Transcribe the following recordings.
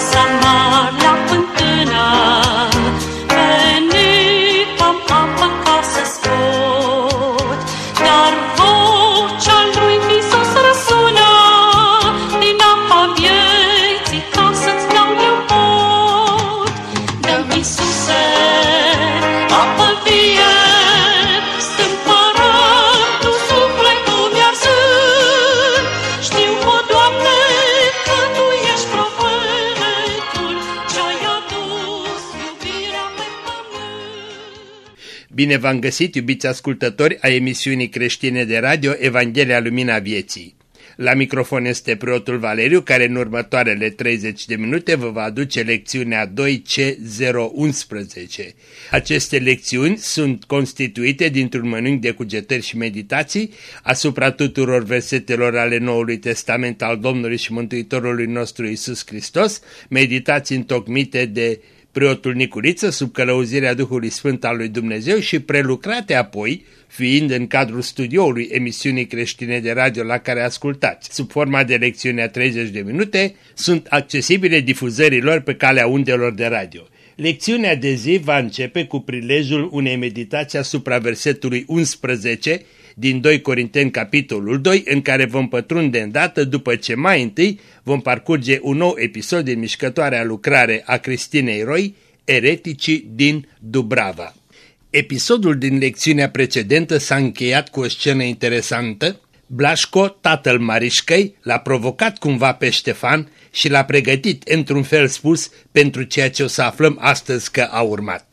graça. Bine v-am găsit, iubiți ascultători a emisiunii creștine de radio Evanghelia Lumina Vieții. La microfon este preotul Valeriu, care în următoarele 30 de minute vă va aduce lecțiunea 2C011. Aceste lecțiuni sunt constituite dintr-un mănânc de cugetări și meditații asupra tuturor versetelor ale Noului Testament al Domnului și Mântuitorului nostru Isus Hristos, meditații întocmite de preotul Nicuriță sub călăuzirea Duhului Sfânt al lui Dumnezeu și prelucrate apoi, fiind în cadrul studioului emisiunii creștine de radio la care ascultați, sub forma de lecțiune a 30 de minute, sunt accesibile difuzărilor pe calea undelor de radio. Lecțiunea de zi va începe cu prilejul unei meditații asupra versetului 11 din 2 Corinteni capitolul 2, în care vom pătrunde îndată după ce mai întâi vom parcurge un nou episod din mișcătoarea lucrare a Cristinei Roy, Ereticii din Dubrava. Episodul din lecțiunea precedentă s-a încheiat cu o scenă interesantă. Blașco, tatăl Marișcăi, l-a provocat cumva pe Ștefan și l-a pregătit, într-un fel spus, pentru ceea ce o să aflăm astăzi că a urmat.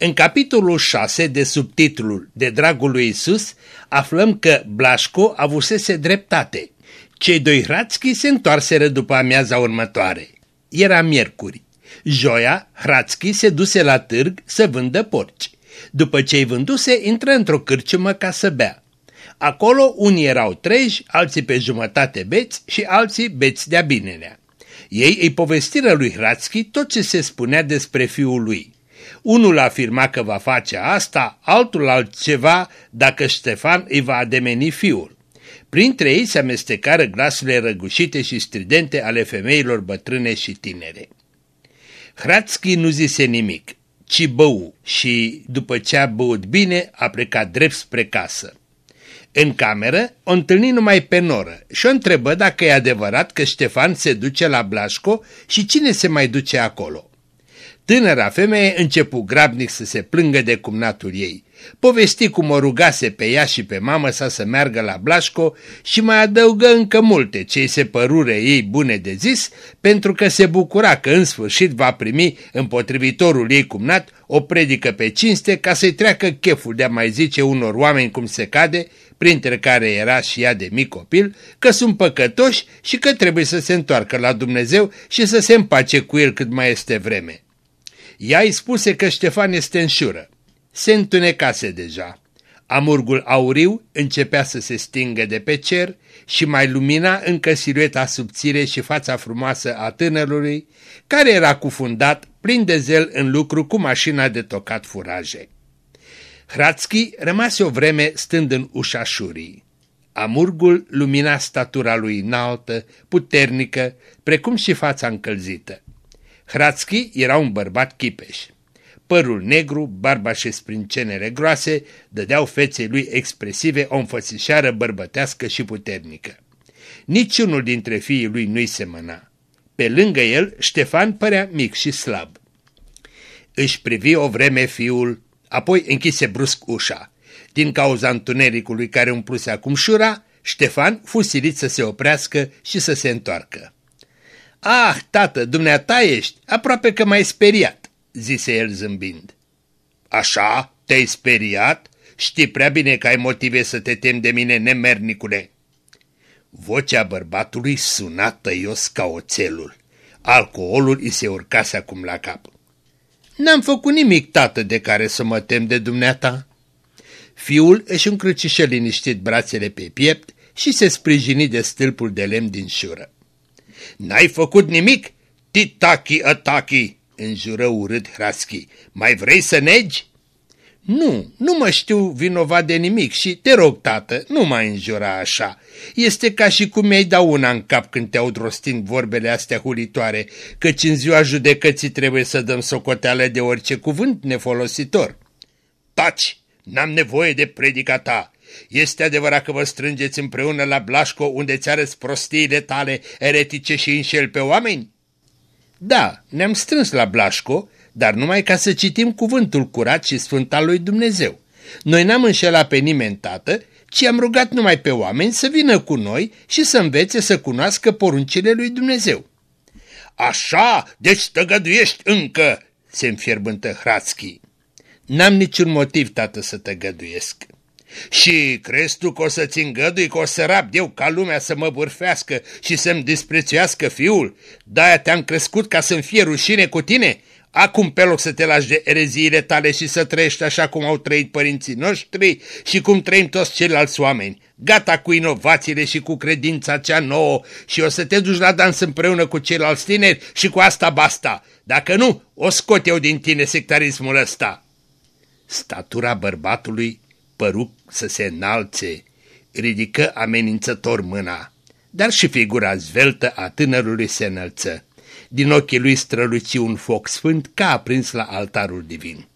În capitolul 6 de subtitlul De dragul lui Isus, aflăm că Blașco avusese dreptate. Cei doi hrațchi se întoarseră după amiaza următoare. Era miercuri. Joia, Hrațchi se duse la târg să vândă porci. După ce îi vânduse, intră într-o cârciumă ca să bea. Acolo unii erau treji, alții pe jumătate beți și alții beți de-a binelea. Ei îi povestiră lui Hrațchi tot ce se spunea despre fiul lui. Unul afirma că va face asta, altul altceva dacă Ștefan îi va ademeni fiul. Printre ei se amestecară glasurile răgușite și stridente ale femeilor bătrâne și tinere. Hrațchi nu zise nimic, ci bău și, după ce a băut bine, a plecat drept spre casă. În cameră o întâlni numai pe noră și o întrebă dacă e adevărat că Ștefan se duce la Blașco și cine se mai duce acolo. Tânăra femeie începu grabnic să se plângă de cumnatul ei. Povesti cum o rugase pe ea și pe mamă sa să meargă la Blașco și mai adăugă încă multe ce se părure ei bune de zis, pentru că se bucura că în sfârșit va primi împotrivitorul ei cumnat o predică pe cinste ca să-i treacă cheful de a mai zice unor oameni cum se cade, printre care era și ea de mic copil, că sunt păcătoși și că trebuie să se întoarcă la Dumnezeu și să se împace cu el cât mai este vreme. Ea îi spuse că Ștefan este în șură. Se întunecase deja. Amurgul auriu începea să se stingă de pe cer și mai lumina încă silueta subțire și fața frumoasă a tânărului, care era cufundat, plin de zel în lucru cu mașina de tocat furaje. Hrațchi rămase o vreme stând în ușa șurii. Amurgul lumina statura lui înaltă, puternică, precum și fața încălzită. Hrațchi era un bărbat chipeș. Părul negru, barba și sprincenele groase dădeau feței lui expresive o înfățișară bărbătească și puternică. Niciunul dintre fiii lui nu-i semăna. Pe lângă el, Ștefan părea mic și slab. Își privi o vreme fiul, apoi închise brusc ușa. Din cauza întunericului care umpluse acum șura, Ștefan fu silit să se oprească și să se întoarcă. Ah, tată, dumneata ești, aproape că m-ai speriat, zise el zâmbind. Așa, te-ai speriat? Știi prea bine că ai motive să te temi de mine, nemernicule. Vocea bărbatului suna tăios ca oțelul. Alcoolul îi se urcase acum la cap. N-am făcut nimic, tată, de care să mă tem de dumneata. Fiul își încrucișă liniștit brațele pe piept și se sprijini de stâlpul de lemn din șură. N-ai făcut nimic? Titaki ataki, înjură urât Hraschi. Mai vrei să negi? Nu, nu mă știu vinovat de nimic și te rog, tată, nu mai înjura așa. Este ca și cum mi-ai da una în cap când te aud rostind vorbele astea hulitoare, căci în ziua judecății trebuie să dăm socoteală de orice cuvânt nefolositor. Taci! N-am nevoie de predica ta. Este adevărat că vă strângeți împreună la Blașco unde ți arăți prostiile tale eretice și înșel pe oameni? Da, ne-am strâns la Blașco, dar numai ca să citim cuvântul curat și sfânt al lui Dumnezeu. Noi n-am înșelat pe nimeni, tată, ci am rugat numai pe oameni să vină cu noi și să învețe să cunoască poruncile lui Dumnezeu. Așa, deci tăgăduiești încă, se înfierbântă Hrațchi. N-am niciun motiv, tată, să te găduiesc. Și crezi tu că o să-ți îngădui că o să rab eu ca lumea să mă bârfească și să-mi disprețuiască fiul? De-aia te-am crescut ca să-mi fie rușine cu tine? Acum, pe loc să te lași de ereziile tale și să trăiești așa cum au trăit părinții noștri și cum trăim toți ceilalți oameni, gata cu inovațiile și cu credința cea nouă și o să te duci la dans împreună cu ceilalți tineri și cu asta basta. Dacă nu, o scot eu din tine sectarismul ăsta. Statura bărbatului păru să se înalțe, ridică amenințător mâna, dar și figura zveltă a tânărului se înălță. Din ochii lui străluci un foc sfânt ca aprins la altarul divin.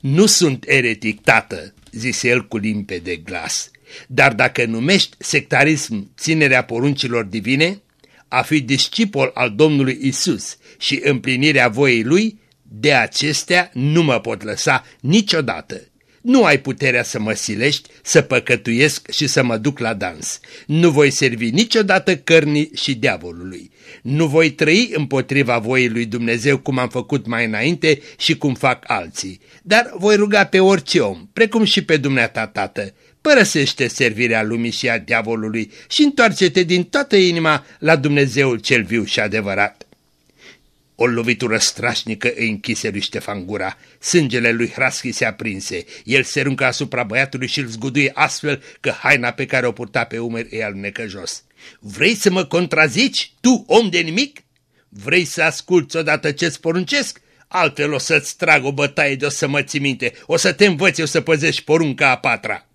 Nu sunt eretic, tată, zise el cu limpede glas, dar dacă numești sectarism ținerea poruncilor divine, a fi discipol al Domnului Isus și împlinirea voiei lui, de acestea nu mă pot lăsa niciodată. Nu ai puterea să mă silești, să păcătuiesc și să mă duc la dans. Nu voi servi niciodată cărnii și diavolului. Nu voi trăi împotriva voii lui Dumnezeu cum am făcut mai înainte și cum fac alții. Dar voi ruga pe orice om, precum și pe dumneata tată, părăsește servirea lumii și a diavolului și întoarce-te din toată inima la Dumnezeul cel viu și adevărat. O lovitură strașnică îi închise lui Ștefan gura. Sângele lui Hraschi se aprinse. El se runcă asupra băiatului și îl zguduie astfel că haina pe care o purta pe umeri îi alunecă jos. Vrei să mă contrazici, tu, om de nimic? Vrei să asculți odată ce-ți poruncesc? Altfel o să-ți trag o bătaie de o să mă ții minte, o să te învăț eu să păzești porunca a patra.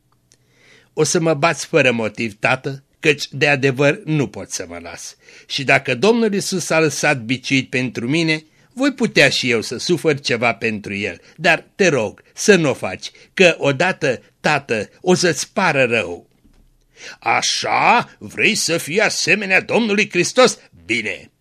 O să mă bați fără motiv, tată, căci de adevăr nu pot să mă las. Și dacă Domnul Isus a lăsat biciuit pentru mine, voi putea și eu să sufăr ceva pentru el, dar te rog să nu o faci, că odată, tată, o să-ți pară rău. Așa? Vrei să fii asemenea Domnului Hristos? Bine!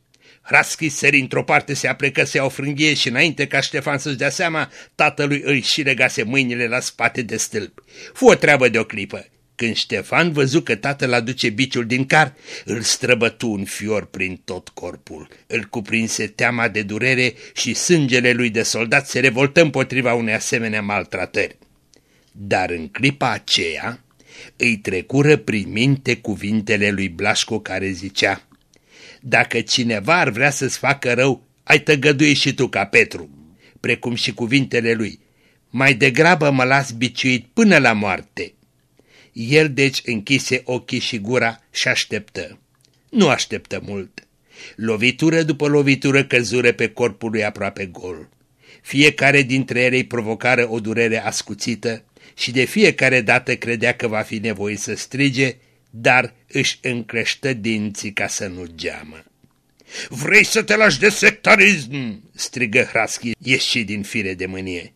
Hraschi sări într-o parte, se aplecă să ia o frânghie și înainte ca Ștefan să-și dea seama, tatălui îi și legase mâinile la spate de stâlp. Fu o treabă de o clipă. Când Ștefan văzu că tatăl aduce biciul din car, îl străbătu un fior prin tot corpul. Îl cuprinse teama de durere și sângele lui de soldat se revoltă împotriva unei asemenea maltratări. Dar în clipa aceea îi trecură prin minte cuvintele lui Blașco care zicea Dacă cineva ar vrea să-ți facă rău, ai tăgădui și tu ca Petru, precum și cuvintele lui. Mai degrabă mă las biciuit până la moarte el deci închise ochii și gura și așteptă. Nu așteptă mult. Lovitură după lovitură căzură pe corpul lui aproape gol. Fiecare dintre ele îi provocară o durere ascuțită și de fiecare dată credea că va fi nevoie să strige, dar își încreștă dinții ca să nu geamă. Vrei să te lași de sectarism?" strigă Hraschi, ieși din fire de mânie.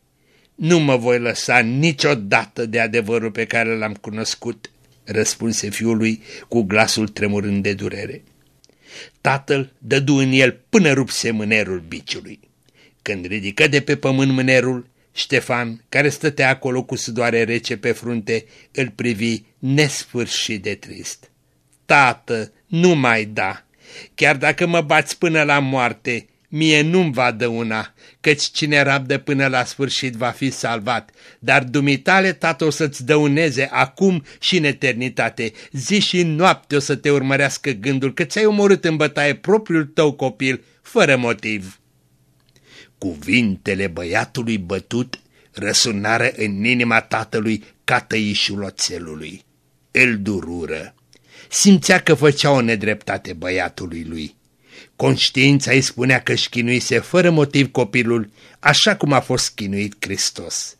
Nu mă voi lăsa niciodată de adevărul pe care l-am cunoscut, răspunse fiului cu glasul tremurând de durere. Tatăl dădu în el până rupse mânerul biciului. Când ridică de pe pământ mânerul, Ștefan, care stătea acolo cu sudoare rece pe frunte, îl privi nesfârșit de trist. Tată, nu mai da! Chiar dacă mă bați până la moarte, mie nu-mi va dăuna, căci cine rabdă până la sfârșit va fi salvat, dar dumitale, tată, o să-ți dăuneze acum și în eternitate. Zi și noapte o să te urmărească gândul că ți-ai omorât în bătaie propriul tău copil, fără motiv. Cuvintele băiatului bătut răsunară în inima tatălui ca tăișul oțelului. Îl durură. Simțea că făcea o nedreptate băiatului lui Conștiința îi spunea că își chinuise fără motiv copilul, așa cum a fost chinuit Hristos.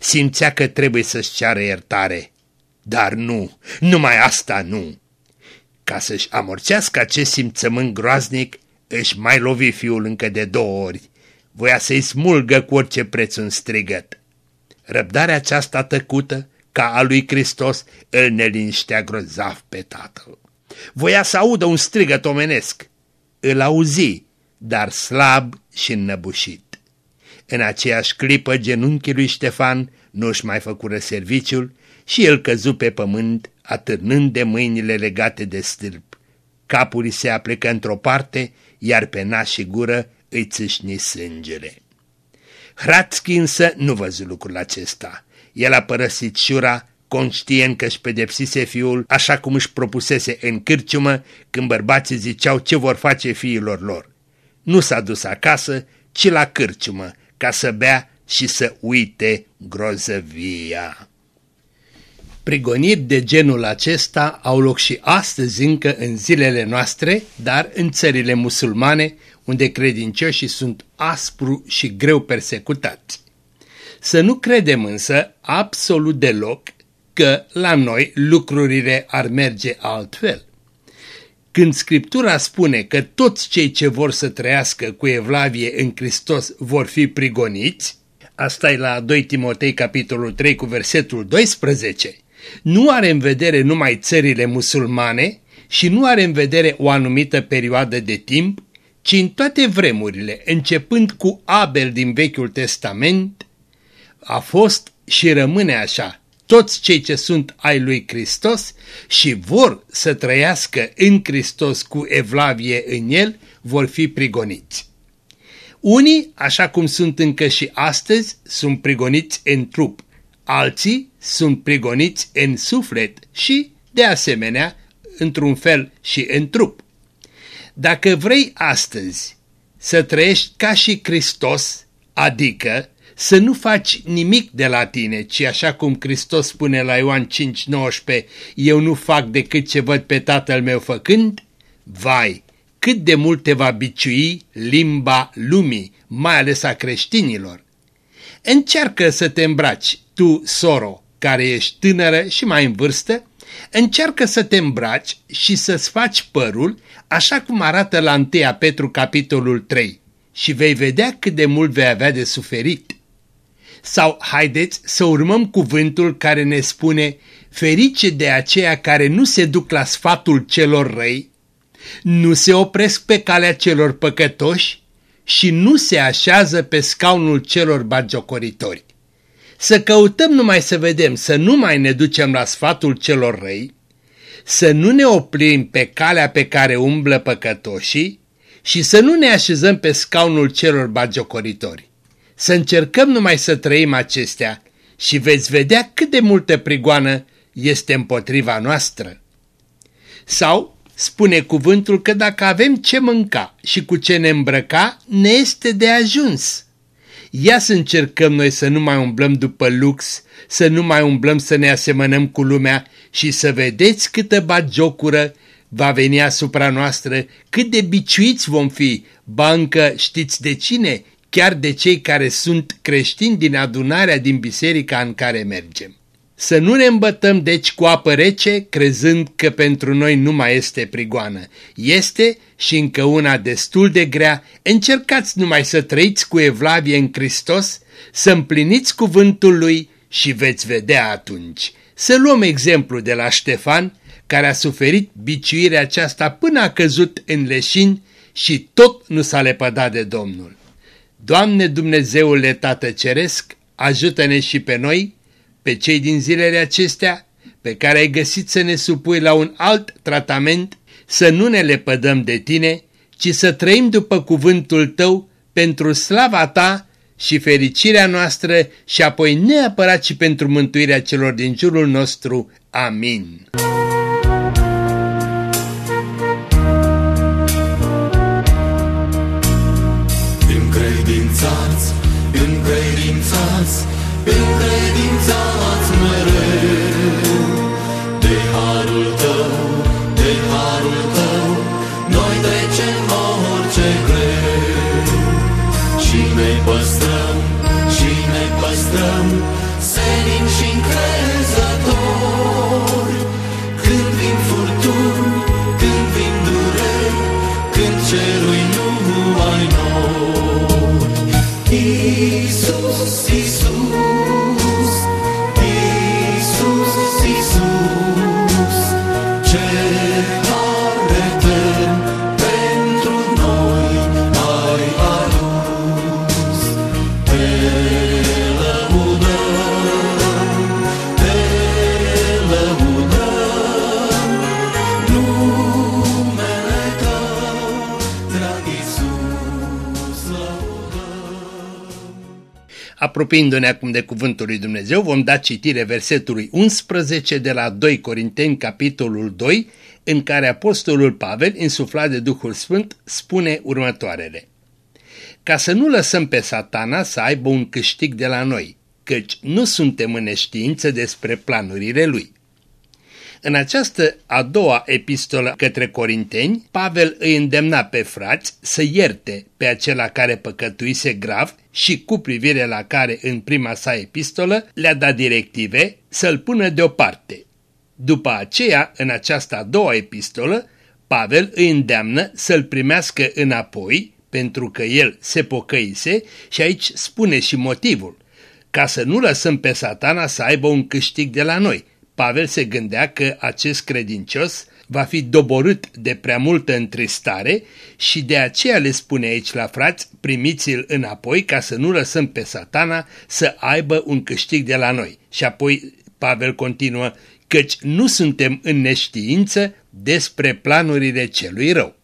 Simțea că trebuie să-și ceară iertare. Dar nu, numai asta nu. Ca să-și amorțească acest simțământ groaznic, își mai lovi fiul încă de două ori. Voia să-i smulgă cu orice preț un strigăt. Răbdarea aceasta tăcută, ca a lui Hristos, îl neliniștea grozav pe tatăl. Voia să audă un strigăt omenesc. Îl auzi, dar slab și înnăbușit. În aceeași clipă genunchii lui Ștefan nu-și mai făcură serviciul și el căzu pe pământ, atârnând de mâinile legate de stâlp. Capul îi se aplecă într-o parte, iar pe nas și gură îi țâșni sângele. Hratski însă nu văzut lucrul acesta. El a părăsit șura, conștient că își pedepsise fiul așa cum își propusese în cârciumă când bărbații ziceau ce vor face fiilor lor. Nu s-a dus acasă, ci la cârciumă, ca să bea și să uite grozăvia. Prigoniri de genul acesta au loc și astăzi încă în zilele noastre, dar în țările musulmane, unde credincioșii sunt aspru și greu persecutați. Să nu credem însă absolut deloc că la noi lucrurile ar merge altfel. Când Scriptura spune că toți cei ce vor să trăiască cu evlavie în Hristos vor fi prigoniți, asta e la 2 Timotei capitolul 3 cu versetul 12, nu are în vedere numai țările musulmane și nu are în vedere o anumită perioadă de timp, ci în toate vremurile, începând cu Abel din Vechiul Testament, a fost și rămâne așa. Toți cei ce sunt ai lui Hristos și vor să trăiască în Hristos cu evlavie în el, vor fi prigoniți. Unii, așa cum sunt încă și astăzi, sunt prigoniți în trup, alții sunt prigoniți în suflet și, de asemenea, într-un fel și în trup. Dacă vrei astăzi să trăiești ca și Hristos, adică să nu faci nimic de la tine, ci așa cum Hristos spune la Ioan 5,19, eu nu fac decât ce văd pe Tatăl meu făcând, vai, cât de mult te va biciui limba lumii, mai ales a creștinilor. Încearcă să te îmbraci, tu, soro, care ești tânără și mai în vârstă, încearcă să te îmbraci și să-ți faci părul așa cum arată la 1 Petru capitolul 3 și vei vedea cât de mult vei avea de suferit. Sau haideți să urmăm cuvântul care ne spune ferice de aceia care nu se duc la sfatul celor răi, nu se opresc pe calea celor păcătoși și nu se așează pe scaunul celor bagiocoritori. Să căutăm numai să vedem, să nu mai ne ducem la sfatul celor răi, să nu ne oprim pe calea pe care umblă păcătoșii și să nu ne așezăm pe scaunul celor bagiocoritori. Să încercăm numai să trăim acestea și veți vedea cât de multă prigoană este împotriva noastră. Sau spune cuvântul că dacă avem ce mânca și cu ce ne îmbrăca, ne este de ajuns. Ia să încercăm noi să nu mai umblăm după lux, să nu mai umblăm să ne asemănăm cu lumea și să vedeți câtă bagiocură va veni asupra noastră, cât de biciuiți vom fi, bancă știți de cine, chiar de cei care sunt creștini din adunarea din biserica în care mergem. Să nu ne îmbătăm deci cu apă rece, crezând că pentru noi nu mai este prigoană. Este și încă una destul de grea, încercați numai să trăiți cu evlavie în Hristos, să împliniți cuvântul Lui și veți vedea atunci. Să luăm exemplu de la Ștefan, care a suferit biciuirea aceasta până a căzut în leșin și tot nu s-a lepădat de Domnul. Doamne Dumnezeule Tată Ceresc, ajută-ne și pe noi, pe cei din zilele acestea, pe care ai găsit să ne supui la un alt tratament, să nu ne lepădăm de tine, ci să trăim după cuvântul tău pentru slava ta și fericirea noastră și apoi neapărat și pentru mântuirea celor din jurul nostru. Amin. Încredințați, încredințați, încredințați Apropiindu-ne acum de cuvântul lui Dumnezeu, vom da citire versetului 11 de la 2 Corinteni, capitolul 2, în care apostolul Pavel, insuflat de Duhul Sfânt, spune următoarele. Ca să nu lăsăm pe satana să aibă un câștig de la noi, căci nu suntem în neștiință despre planurile lui. În această a doua epistolă către Corinteni, Pavel îi îndemna pe frați să ierte pe acela care păcătuise grav și cu privire la care în prima sa epistolă le-a dat directive să-l pună deoparte. După aceea, în această a doua epistolă, Pavel îi îndeamnă să-l primească înapoi, pentru că el se pocăise și aici spune și motivul, ca să nu lăsăm pe satana să aibă un câștig de la noi, Pavel se gândea că acest credincios va fi doborât de prea multă întristare și de aceea le spune aici la frați, primiți-l înapoi ca să nu lăsăm pe satana să aibă un câștig de la noi. Și apoi Pavel continuă, căci nu suntem în neștiință despre planurile celui rău.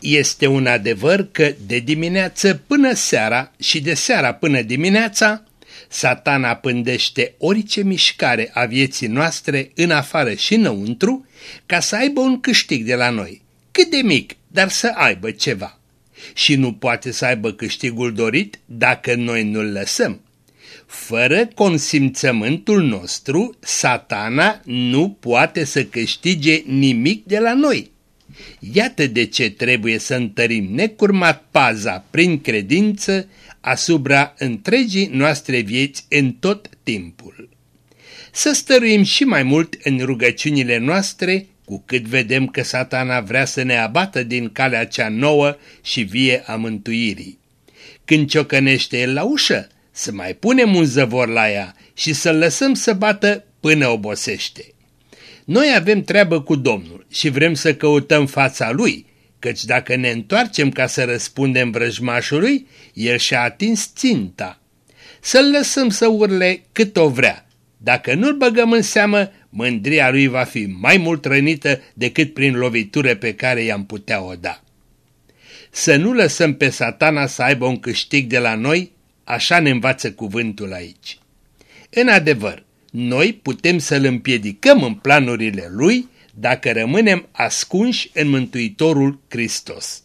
Este un adevăr că de dimineață până seara și de seara până dimineața Satana pândește orice mișcare a vieții noastre în afară și înăuntru ca să aibă un câștig de la noi, cât de mic, dar să aibă ceva. Și nu poate să aibă câștigul dorit dacă noi nu-l lăsăm. Fără consimțământul nostru, satana nu poate să câștige nimic de la noi. Iată de ce trebuie să întărim necurmat paza prin credință asupra întregii noastre vieți în tot timpul. Să stăruim și mai mult în rugăciunile noastre, cu cât vedem că satana vrea să ne abată din calea cea nouă și vie a mântuirii. Când ciocănește el la ușă, să mai punem un zăvor la ea și să-l lăsăm să bată până obosește. Noi avem treabă cu Domnul și vrem să căutăm fața Lui, căci dacă ne întoarcem ca să răspundem vrăjmașului, el și-a atins ținta. Să-l lăsăm să urle cât o vrea. Dacă nu-l băgăm în seamă, mândria lui va fi mai mult rănită decât prin lovitură pe care i-am putea o da. Să nu lăsăm pe satana să aibă un câștig de la noi, așa ne învață cuvântul aici. În adevăr, noi putem să-l împiedicăm în planurile lui dacă rămânem ascunși în Mântuitorul Hristos.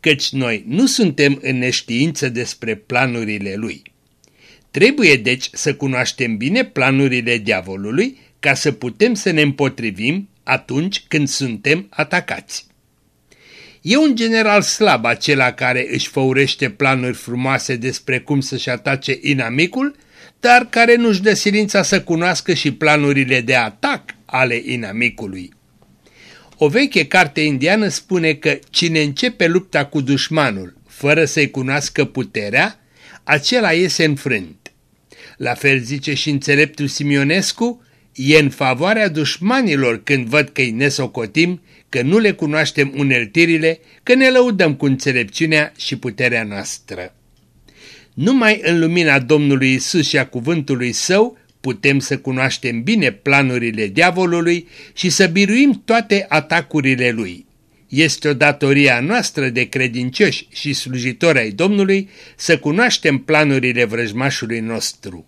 Căci noi nu suntem în neștiință despre planurile lui. Trebuie deci să cunoaștem bine planurile diavolului ca să putem să ne împotrivim atunci când suntem atacați. E un general slab acela care își făurește planuri frumoase despre cum să-și atace inamicul, dar care nu-și dă silința să cunoască și planurile de atac ale inamicului. O veche carte indiană spune că cine începe lupta cu dușmanul fără să-i cunoască puterea, acela iese înfrânt. La fel zice și înțeleptul Simionescu, e în favoarea dușmanilor când văd că îi nesocotim, că nu le cunoaștem uneltirile, că ne lăudăm cu înțelepciunea și puterea noastră. Numai în lumina Domnului Isus și a cuvântului Său putem să cunoaștem bine planurile diavolului și să biruim toate atacurile lui. Este o datorie a noastră de credincioși și slujitori ai Domnului să cunoaștem planurile vrăjmașului nostru.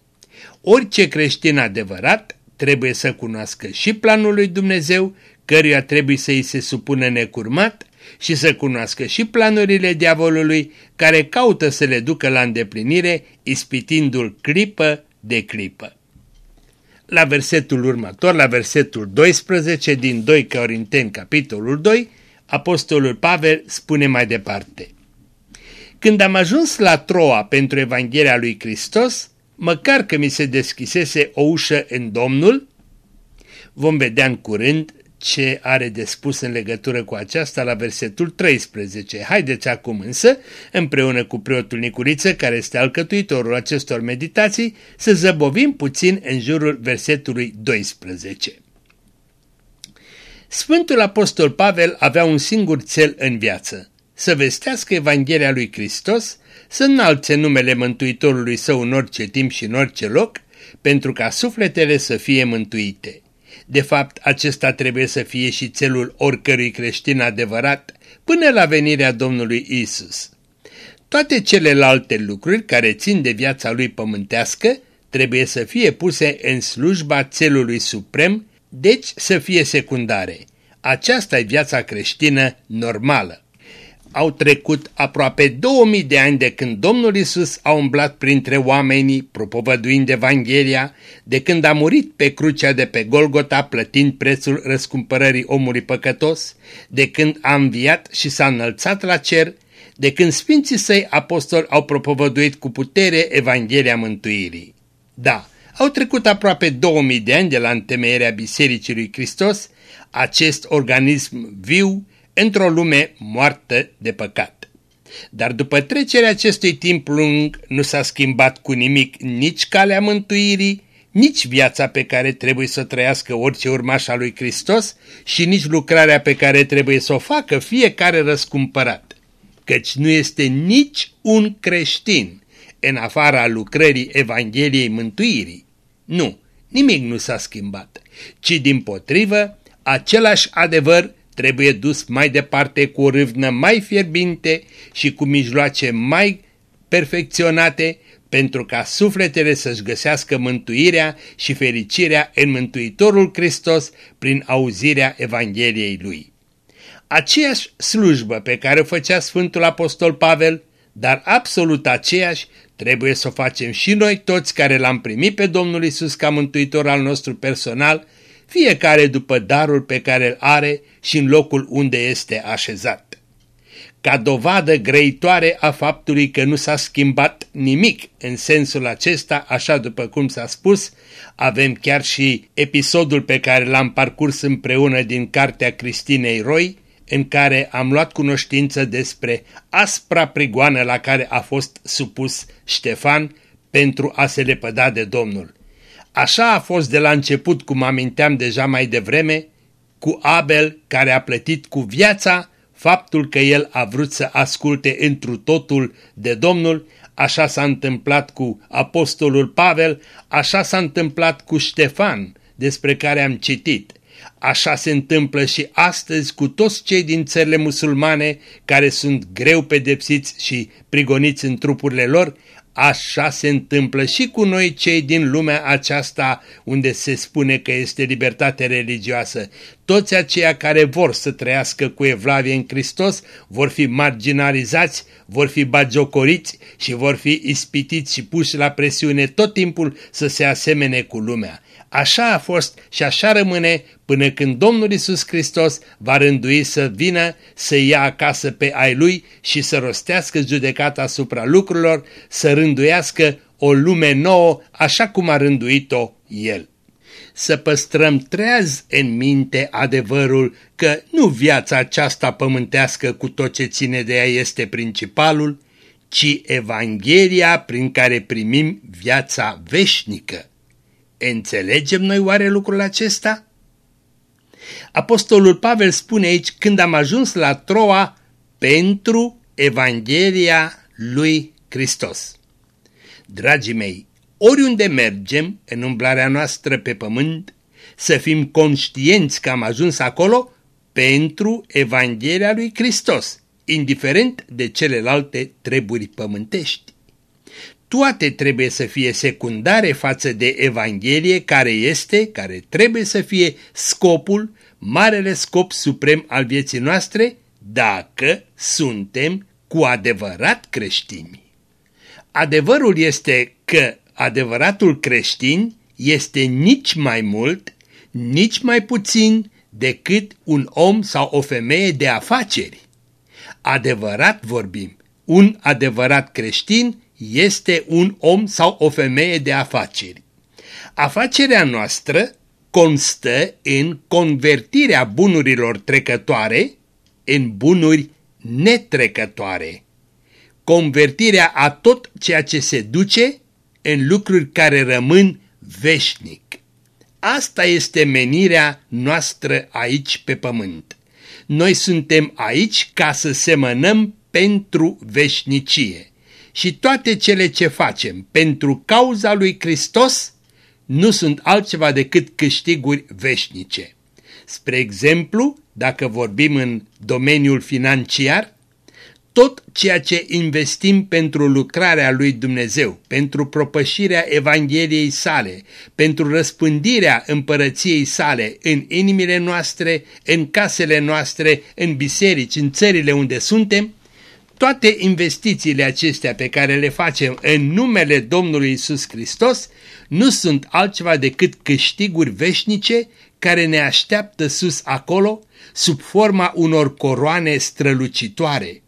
Orice creștin adevărat trebuie să cunoască și planul lui Dumnezeu, căruia trebuie să îi se supună necurmat, și să cunoască și planurile diavolului care caută să le ducă la îndeplinire, ispitindu-l clipă de clipă la versetul următor, la versetul 12 din 2 Corinteni, capitolul 2, apostolul Pavel spune mai departe. Când am ajuns la Troa pentru Evanghelia lui Hristos, măcar că mi se deschisese o ușă în Domnul, vom vedea în curând ce are de spus în legătură cu aceasta la versetul 13. Haideți acum însă, împreună cu preotul Nicuriță, care este alcătuitorul acestor meditații, să zăbovim puțin în jurul versetului 12. Sfântul Apostol Pavel avea un singur cel în viață, să vestească Evanghelia lui Hristos, să înalțe numele Mântuitorului său în orice timp și în orice loc, pentru ca sufletele să fie mântuite. De fapt, acesta trebuie să fie și celul oricărui creștin adevărat până la venirea Domnului Isus. Toate celelalte lucruri care țin de viața lui pământească trebuie să fie puse în slujba țelului suprem, deci să fie secundare. Aceasta e viața creștină normală. Au trecut aproape 2000 de ani de când Domnul Isus a umblat printre oamenii, propovăduind Evanghelia, de când a murit pe crucea de pe Golgota plătind prețul răscumpărării omului păcătos, de când a înviat și s-a înălțat la cer, de când Sfinții Săi apostoli au propovăduit cu putere Evanghelia Mântuirii. Da, au trecut aproape 2000 de ani de la întemeierea Bisericii lui Hristos, acest organism viu, într-o lume moartă de păcat. Dar după trecerea acestui timp lung nu s-a schimbat cu nimic nici calea mântuirii, nici viața pe care trebuie să o trăiască orice urmaș al lui Hristos și nici lucrarea pe care trebuie să o facă fiecare răscumpărat. Căci nu este nici un creștin în afara lucrării Evangheliei mântuirii. Nu, nimic nu s-a schimbat, ci din potrivă, același adevăr trebuie dus mai departe cu o râvnă mai fierbinte și cu mijloace mai perfecționate pentru ca sufletele să-și găsească mântuirea și fericirea în Mântuitorul Hristos prin auzirea Evangheliei Lui. Aceeași slujbă pe care o făcea Sfântul Apostol Pavel, dar absolut aceeași, trebuie să o facem și noi toți care l-am primit pe Domnul Isus ca mântuitor al nostru personal, fiecare după darul pe care îl are și în locul unde este așezat. Ca dovadă grăitoare a faptului că nu s-a schimbat nimic în sensul acesta, așa după cum s-a spus, avem chiar și episodul pe care l-am parcurs împreună din cartea Cristinei Roy, în care am luat cunoștință despre aspra prigoană la care a fost supus Ștefan pentru a se lepăda de Domnul. Așa a fost de la început, cum aminteam deja mai devreme, cu Abel care a plătit cu viața faptul că el a vrut să asculte întru totul de Domnul, așa s-a întâmplat cu apostolul Pavel, așa s-a întâmplat cu Ștefan, despre care am citit. Așa se întâmplă și astăzi cu toți cei din țările musulmane care sunt greu pedepsiți și prigoniți în trupurile lor, Așa se întâmplă și cu noi cei din lumea aceasta unde se spune că este libertate religioasă. Toți aceia care vor să trăiască cu evlavie în Hristos vor fi marginalizați, vor fi bagiocoriți și vor fi ispitiți și puși la presiune tot timpul să se asemene cu lumea. Așa a fost și așa rămâne până când Domnul Isus Hristos va rândui să vină să ia acasă pe ai lui și să rostească judecata asupra lucrurilor, să rânduiască o lume nouă așa cum a rânduit-o El. Să păstrăm treaz în minte adevărul că nu viața aceasta pământească cu tot ce ține de ea este principalul, ci Evanghelia prin care primim viața veșnică. Înțelegem noi oare lucrul acesta? Apostolul Pavel spune aici, când am ajuns la Troa, pentru Evanghelia lui Hristos. Dragii mei, oriunde mergem în umblarea noastră pe pământ, să fim conștienți că am ajuns acolo pentru Evanghelia lui Hristos, indiferent de celelalte treburi pământești toate trebuie să fie secundare față de Evanghelie care este, care trebuie să fie scopul, marele scop suprem al vieții noastre, dacă suntem cu adevărat creștini. Adevărul este că adevăratul creștin este nici mai mult, nici mai puțin decât un om sau o femeie de afaceri. Adevărat vorbim, un adevărat creștin este un om sau o femeie de afaceri. Afacerea noastră constă în convertirea bunurilor trecătoare în bunuri netrecătoare. Convertirea a tot ceea ce se duce în lucruri care rămân veșnic. Asta este menirea noastră aici pe pământ. Noi suntem aici ca să semănăm pentru veșnicie și toate cele ce facem pentru cauza lui Hristos nu sunt altceva decât câștiguri veșnice. Spre exemplu, dacă vorbim în domeniul financiar, tot ceea ce investim pentru lucrarea lui Dumnezeu, pentru propășirea Evangheliei sale, pentru răspândirea împărăției sale în inimile noastre, în casele noastre, în biserici, în țările unde suntem, toate investițiile acestea pe care le facem în numele Domnului Isus Hristos nu sunt altceva decât câștiguri veșnice care ne așteaptă sus acolo sub forma unor coroane strălucitoare.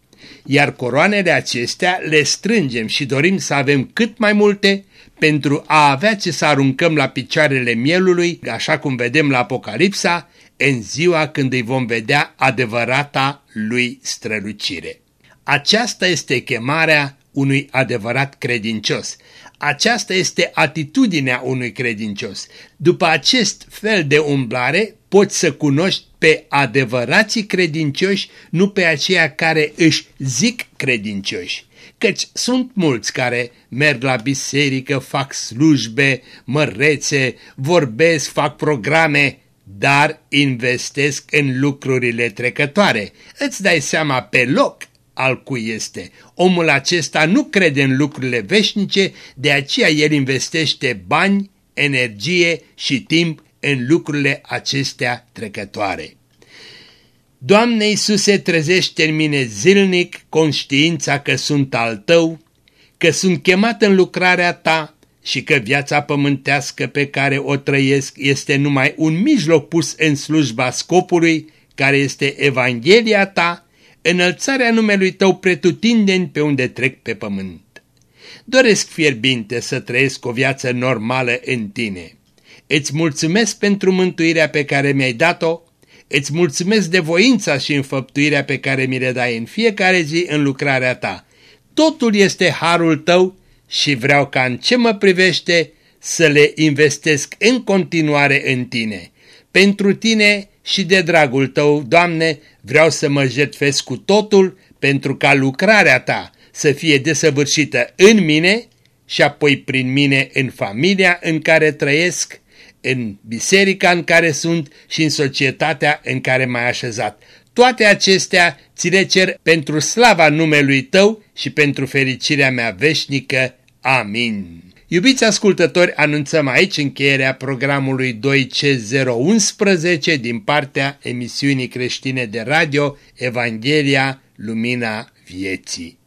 Iar coroanele acestea le strângem și dorim să avem cât mai multe pentru a avea ce să aruncăm la picioarele mielului, așa cum vedem la Apocalipsa, în ziua când îi vom vedea adevărata lui strălucire. Aceasta este chemarea unui adevărat credincios. Aceasta este atitudinea unui credincios. După acest fel de umblare poți să cunoști pe adevărații credincioși, nu pe aceia care își zic credincioși. Căci sunt mulți care merg la biserică, fac slujbe, mărețe, vorbesc, fac programe, dar investesc în lucrurile trecătoare. Îți dai seama pe loc al cui este. Omul acesta nu crede în lucrurile veșnice, de aceea el investește bani, energie și timp în lucrurile acestea trecătoare. Doamne Iisuse, trezește în mine zilnic conștiința că sunt al Tău, că sunt chemat în lucrarea Ta și că viața pământească pe care o trăiesc este numai un mijloc pus în slujba scopului, care este Evanghelia Ta, înălțarea numelui Tău pretutindeni pe unde trec pe pământ. Doresc fierbinte să trăiesc o viață normală în Tine. Îți mulțumesc pentru mântuirea pe care mi-ai dat-o, îți mulțumesc de voința și înfăptuirea pe care mi le dai în fiecare zi în lucrarea Ta. Totul este harul Tău și vreau ca în ce mă privește să le investesc în continuare în Tine. Pentru Tine și de dragul Tău, Doamne, vreau să mă jertfesc cu totul pentru ca lucrarea Ta să fie desăvârșită în mine și apoi prin mine în familia în care trăiesc, în biserica în care sunt și în societatea în care m-ai așezat. Toate acestea ți le cer pentru slava numelui Tău și pentru fericirea mea veșnică. Amin. Iubiți ascultători, anunțăm aici încheierea programului 2C011 din partea emisiunii creștine de radio Evanghelia Lumina Vieții.